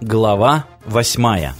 Глава восьмая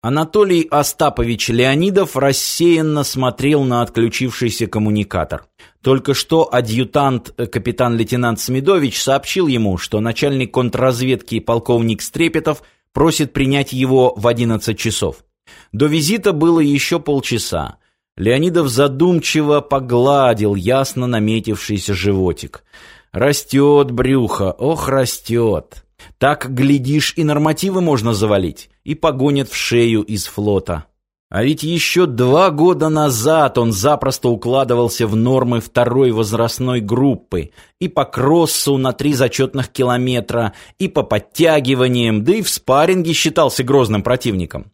Анатолий Остапович Леонидов рассеянно смотрел на отключившийся коммуникатор. Только что адъютант э, капитан-лейтенант Смедович сообщил ему, что начальник контрразведки полковник Стрепетов просит принять его в 11 часов. До визита было еще полчаса. Леонидов задумчиво погладил ясно наметившийся животик. Растет брюхо, ох, растет. Так, глядишь, и нормативы можно завалить, и погонят в шею из флота. А ведь еще два года назад он запросто укладывался в нормы второй возрастной группы и по кроссу на три зачетных километра, и по подтягиваниям, да и в спарринге считался грозным противником.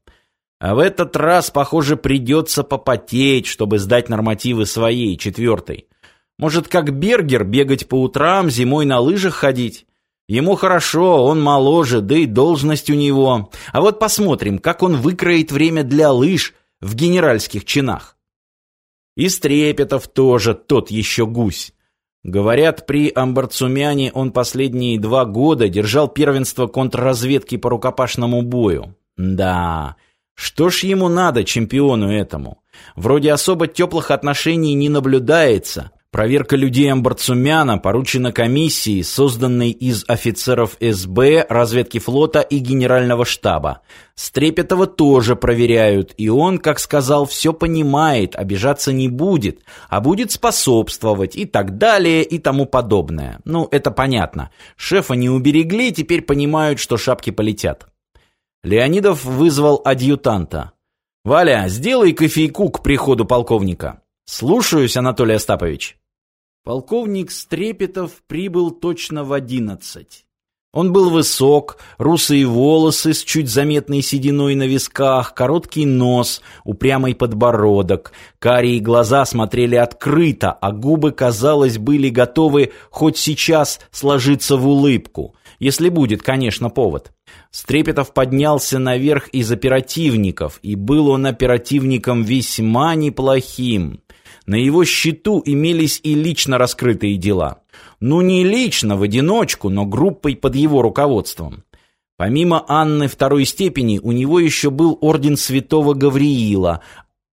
А в этот раз, похоже, придется попотеть, чтобы сдать нормативы своей, четвертой. Может, как Бергер, бегать по утрам, зимой на лыжах ходить? Ему хорошо, он моложе, да и должность у него. А вот посмотрим, как он выкроет время для лыж в генеральских чинах. И Стрепетов тоже тот еще гусь. Говорят, при Амбарцумяне он последние два года держал первенство контрразведки по рукопашному бою. Да, что ж ему надо, чемпиону этому? Вроде особо теплых отношений не наблюдается, Проверка людей Амбарцумяна поручена комиссии, созданной из офицеров СБ, разведки флота и генерального штаба. Стрепетова тоже проверяют, и он, как сказал, все понимает, обижаться не будет, а будет способствовать и так далее и тому подобное. Ну, это понятно. Шефа не уберегли, теперь понимают, что шапки полетят. Леонидов вызвал адъютанта. «Валя, сделай кофейку к приходу полковника». «Слушаюсь, Анатолий Остапович». Полковник Стрепетов прибыл точно в одиннадцать. Он был высок, русые волосы с чуть заметной сединой на висках, короткий нос, упрямый подбородок. Карие глаза смотрели открыто, а губы, казалось, были готовы хоть сейчас сложиться в улыбку. Если будет, конечно, повод. Стрепетов поднялся наверх из оперативников, и был он оперативником весьма неплохим. На его счету имелись и лично раскрытые дела. Ну не лично, в одиночку, но группой под его руководством. Помимо Анны второй степени, у него еще был орден святого Гавриила,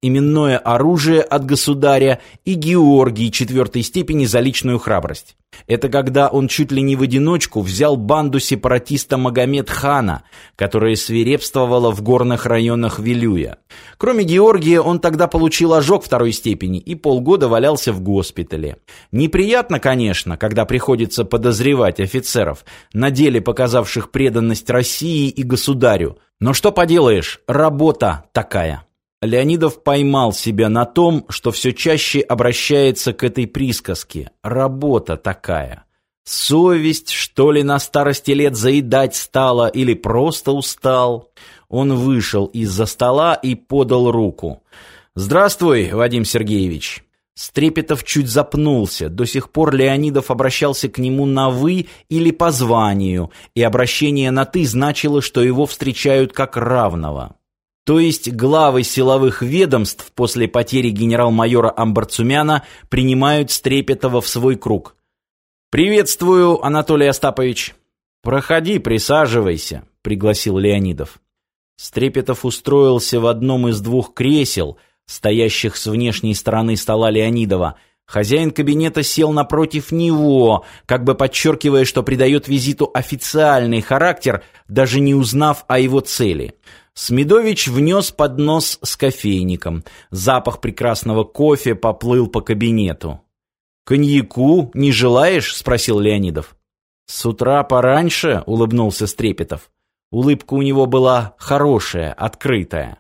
именное оружие от государя и Георгий четвертой степени за личную храбрость. Это когда он чуть ли не в одиночку взял банду сепаратиста Магомед Хана, которая свирепствовала в горных районах Вилюя. Кроме Георгия, он тогда получил ожог второй степени и полгода валялся в госпитале. Неприятно, конечно, когда приходится подозревать офицеров, на деле показавших преданность России и государю. Но что поделаешь, работа такая. Леонидов поймал себя на том, что все чаще обращается к этой присказке. Работа такая. Совесть, что ли, на старости лет заедать стала или просто устал? Он вышел из-за стола и подал руку. «Здравствуй, Вадим Сергеевич». Стрепетов чуть запнулся. До сих пор Леонидов обращался к нему на «вы» или по званию, и обращение на «ты» значило, что его встречают как равного. То есть главы силовых ведомств после потери генерал-майора Амбарцумяна принимают Стрепетова в свой круг. «Приветствую, Анатолий Остапович». «Проходи, присаживайся», — пригласил Леонидов. Стрепетов устроился в одном из двух кресел, стоящих с внешней стороны стола Леонидова. Хозяин кабинета сел напротив него, как бы подчеркивая, что придает визиту официальный характер, даже не узнав о его цели. Смедович внес поднос с кофейником. Запах прекрасного кофе поплыл по кабинету. «Коньяку не желаешь?» — спросил Леонидов. «С утра пораньше?» — улыбнулся Стрепетов. Улыбка у него была хорошая, открытая.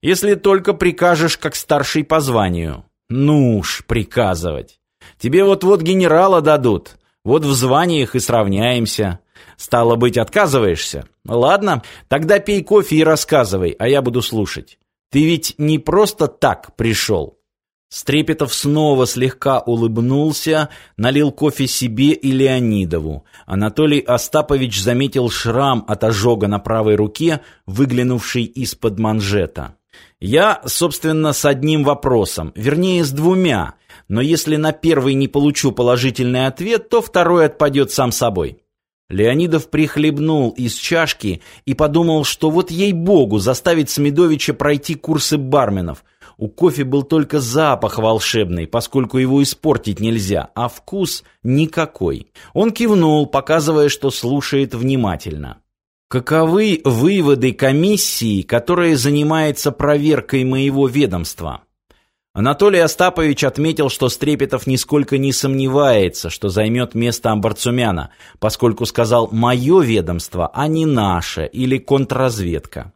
«Если только прикажешь, как старший по званию». «Ну уж, приказывать. Тебе вот-вот генерала дадут. Вот в званиях и сравняемся. Стало быть, отказываешься? Ладно, тогда пей кофе и рассказывай, а я буду слушать. Ты ведь не просто так пришел. Стрепетов снова слегка улыбнулся, налил кофе себе и Леонидову. Анатолий Остапович заметил шрам от ожога на правой руке, выглянувший из-под манжета. «Я, собственно, с одним вопросом, вернее, с двумя, но если на первый не получу положительный ответ, то второй отпадет сам собой. Леонидов прихлебнул из чашки и подумал, что вот ей-богу заставить Смедовича пройти курсы барменов. У кофе был только запах волшебный, поскольку его испортить нельзя, а вкус никакой. Он кивнул, показывая, что слушает внимательно. Каковы выводы комиссии, которая занимается проверкой моего ведомства? Анатолий Остапович отметил, что Стрепетов нисколько не сомневается, что займет место Амбарцумяна, поскольку сказал «моё ведомство», а не «наше» или «контрразведка».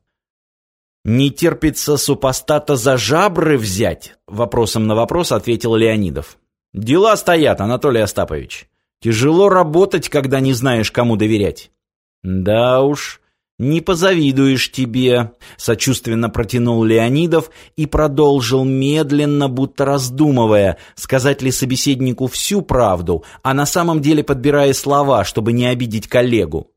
«Не терпится супостата за жабры взять?» Вопросом на вопрос ответил Леонидов. «Дела стоят, Анатолий Остапович. Тяжело работать, когда не знаешь, кому доверять». «Да уж, «Не позавидуешь тебе», — сочувственно протянул Леонидов и продолжил медленно, будто раздумывая, сказать ли собеседнику всю правду, а на самом деле подбирая слова, чтобы не обидеть коллегу.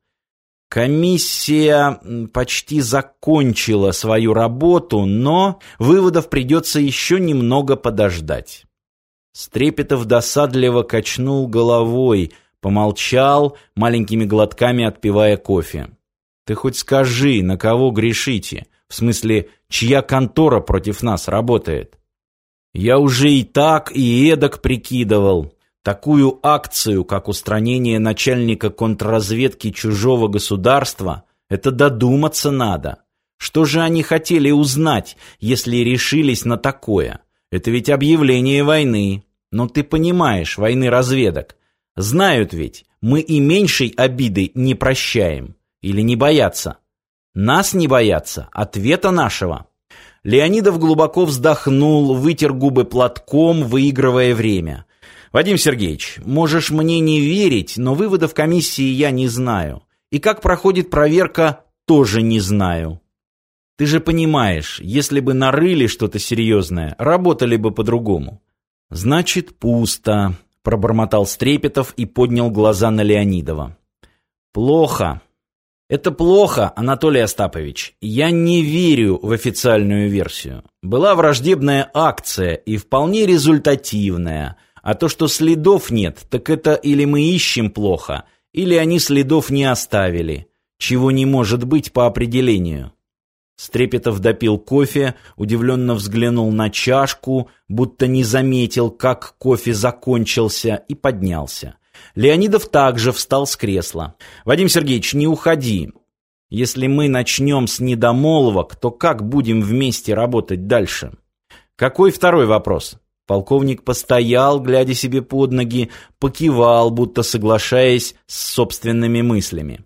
Комиссия почти закончила свою работу, но выводов придется еще немного подождать. Стрепетов досадливо качнул головой, помолчал, маленькими глотками отпивая кофе. Ты хоть скажи, на кого грешите? В смысле, чья контора против нас работает? Я уже и так, и эдак прикидывал. Такую акцию, как устранение начальника контрразведки чужого государства, это додуматься надо. Что же они хотели узнать, если решились на такое? Это ведь объявление войны. Но ты понимаешь, войны разведок. Знают ведь, мы и меньшей обиды не прощаем. Или не боятся? Нас не боятся, ответа нашего. Леонидов глубоко вздохнул, вытер губы платком, выигрывая время. «Вадим Сергеевич, можешь мне не верить, но выводов комиссии я не знаю. И как проходит проверка, тоже не знаю. Ты же понимаешь, если бы нарыли что-то серьезное, работали бы по-другому». «Значит, пусто», — пробормотал Стрепетов и поднял глаза на Леонидова. «Плохо. Это плохо, Анатолий Остапович. Я не верю в официальную версию. Была враждебная акция и вполне результативная. А то, что следов нет, так это или мы ищем плохо, или они следов не оставили. Чего не может быть по определению. Стрепетов допил кофе, удивленно взглянул на чашку, будто не заметил, как кофе закончился, и поднялся. Леонидов также встал с кресла. «Вадим Сергеевич, не уходи. Если мы начнем с недомолвок, то как будем вместе работать дальше?» «Какой второй вопрос?» Полковник постоял, глядя себе под ноги, покивал, будто соглашаясь с собственными мыслями.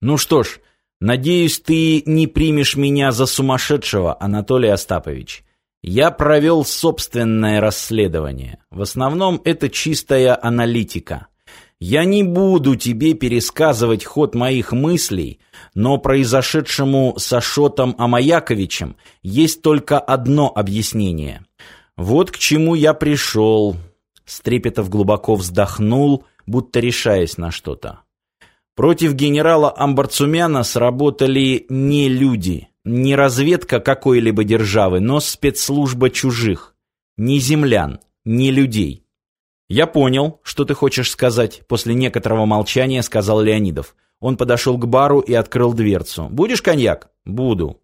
«Ну что ж, надеюсь, ты не примешь меня за сумасшедшего, Анатолий Остапович. Я провел собственное расследование. В основном это чистая аналитика. Я не буду тебе пересказывать ход моих мыслей, но произошедшему с Ашотом Амаяковичем есть только одно объяснение. Вот к чему я пришел. Стрепетов глубоко вздохнул, будто решаясь на что-то. Против генерала Амбарцумяна сработали не люди – не разведка какой-либо державы, но спецслужба чужих. Не землян, не людей. «Я понял, что ты хочешь сказать», — после некоторого молчания сказал Леонидов. Он подошел к бару и открыл дверцу. «Будешь коньяк?» «Буду».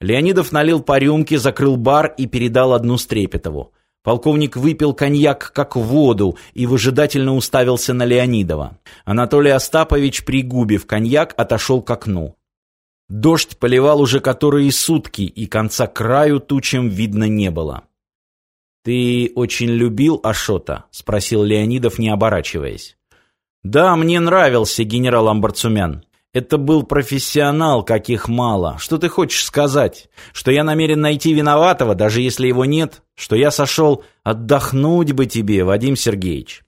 Леонидов налил по рюмке, закрыл бар и передал одну Стрепетову. Полковник выпил коньяк как воду и выжидательно уставился на Леонидова. Анатолий Остапович, пригубив коньяк, отошел к окну. Дождь поливал уже которые сутки, и конца краю тучам видно не было. «Ты очень любил Ашота?» — спросил Леонидов, не оборачиваясь. «Да, мне нравился генерал Амбарцумян. Это был профессионал, каких мало. Что ты хочешь сказать? Что я намерен найти виноватого, даже если его нет? Что я сошел отдохнуть бы тебе, Вадим Сергеевич?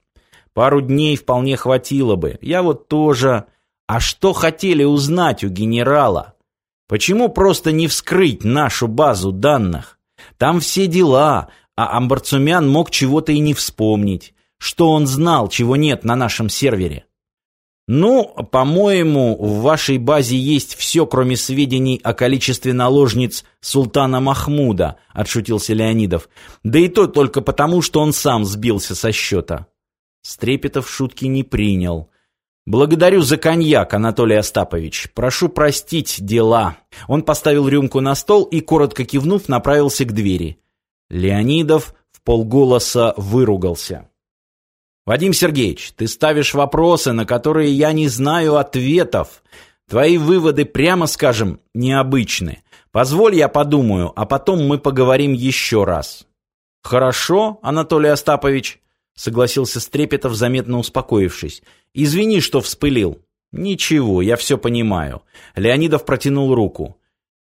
Пару дней вполне хватило бы. Я вот тоже... А что хотели узнать у генерала? Почему просто не вскрыть нашу базу данных? Там все дела, а Амбарцумян мог чего-то и не вспомнить. Что он знал, чего нет на нашем сервере? Ну, по-моему, в вашей базе есть все, кроме сведений о количестве наложниц султана Махмуда, отшутился Леонидов. Да и то только потому, что он сам сбился со счета. Стрепетов шутки не принял. «Благодарю за коньяк, Анатолий Остапович. Прошу простить дела». Он поставил рюмку на стол и, коротко кивнув, направился к двери. Леонидов в полголоса выругался. «Вадим Сергеевич, ты ставишь вопросы, на которые я не знаю ответов. Твои выводы, прямо скажем, необычны. Позволь я подумаю, а потом мы поговорим еще раз». «Хорошо, Анатолий Остапович», — согласился Стрепетов, заметно успокоившись. «Извини, что вспылил». «Ничего, я все понимаю». Леонидов протянул руку.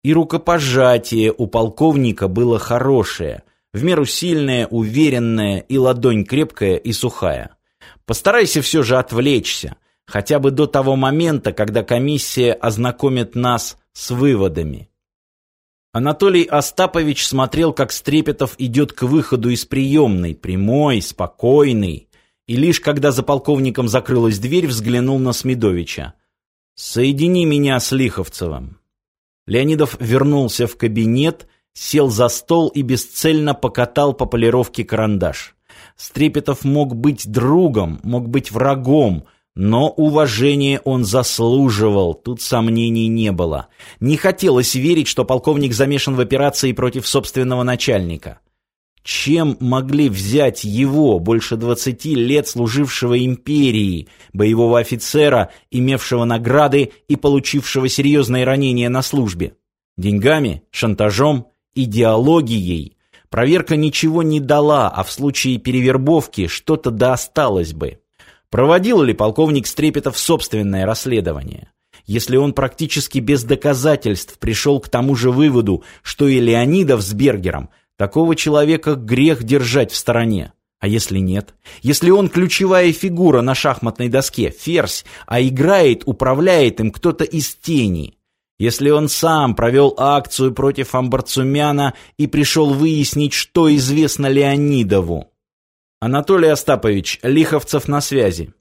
И рукопожатие у полковника было хорошее, в меру сильное, уверенное, и ладонь крепкая и сухая. Постарайся все же отвлечься, хотя бы до того момента, когда комиссия ознакомит нас с выводами. Анатолий Остапович смотрел, как Стрепетов идет к выходу из приемной, прямой, спокойный, и лишь когда за полковником закрылась дверь, взглянул на Смедовича. «Соедини меня с Лиховцевым». Леонидов вернулся в кабинет, сел за стол и бесцельно покатал по полировке карандаш. Стрепетов мог быть другом, мог быть врагом, но уважение он заслуживал, тут сомнений не было. Не хотелось верить, что полковник замешан в операции против собственного начальника. Чем могли взять его, больше двадцати лет служившего империи, боевого офицера, имевшего награды и получившего серьезные ранения на службе? Деньгами? Шантажом? Идеологией? Проверка ничего не дала, а в случае перевербовки что-то да осталось бы. Проводил ли полковник Стрепетов собственное расследование? Если он практически без доказательств пришел к тому же выводу, что и Леонидов с Бергером, такого человека грех держать в стороне. А если нет? Если он ключевая фигура на шахматной доске, ферзь, а играет, управляет им кто-то из тени? Если он сам провел акцию против Амбарцумяна и пришел выяснить, что известно Леонидову? Анатолий Остапович, Лиховцев на связи.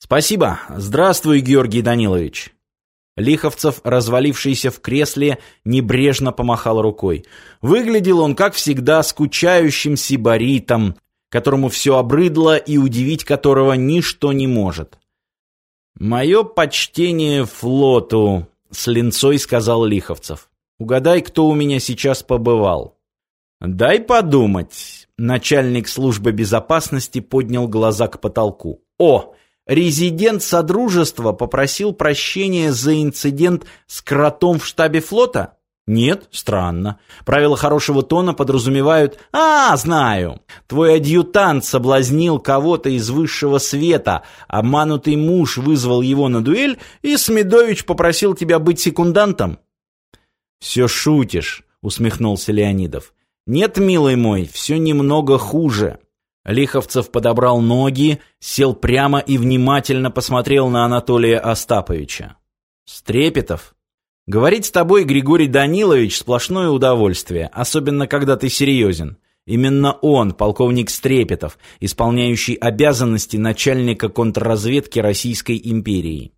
Спасибо. Здравствуй, Георгий Данилович. Лиховцев, развалившийся в кресле, небрежно помахал рукой. Выглядел он, как всегда, скучающим сибаритом, которому все обрыдло и удивить которого ничто не может. «Мое почтение флоту», — с линцой сказал Лиховцев. «Угадай, кто у меня сейчас побывал». «Дай подумать». Начальник службы безопасности поднял глаза к потолку. «О, резидент Содружества попросил прощения за инцидент с кротом в штабе флота?» «Нет, странно. Правила хорошего тона подразумевают... А, знаю. Твой адъютант соблазнил кого-то из высшего света, обманутый муж вызвал его на дуэль, и Смедович попросил тебя быть секундантом». «Все шутишь», — усмехнулся Леонидов. «Нет, милый мой, все немного хуже». Лиховцев подобрал ноги, сел прямо и внимательно посмотрел на Анатолия Остаповича. «Стрепетов?» «Говорить с тобой, Григорий Данилович, сплошное удовольствие, особенно когда ты серьезен. Именно он, полковник Стрепетов, исполняющий обязанности начальника контрразведки Российской империи.